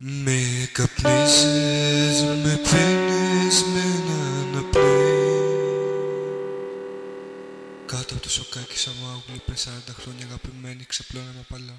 Με καπνίζεις, με πίνεις, με έναν Κάτω από το σοκάκι σαν μάγουλη πριν 40 χρόνια αγαπημένη ξεπλώναμε παλά.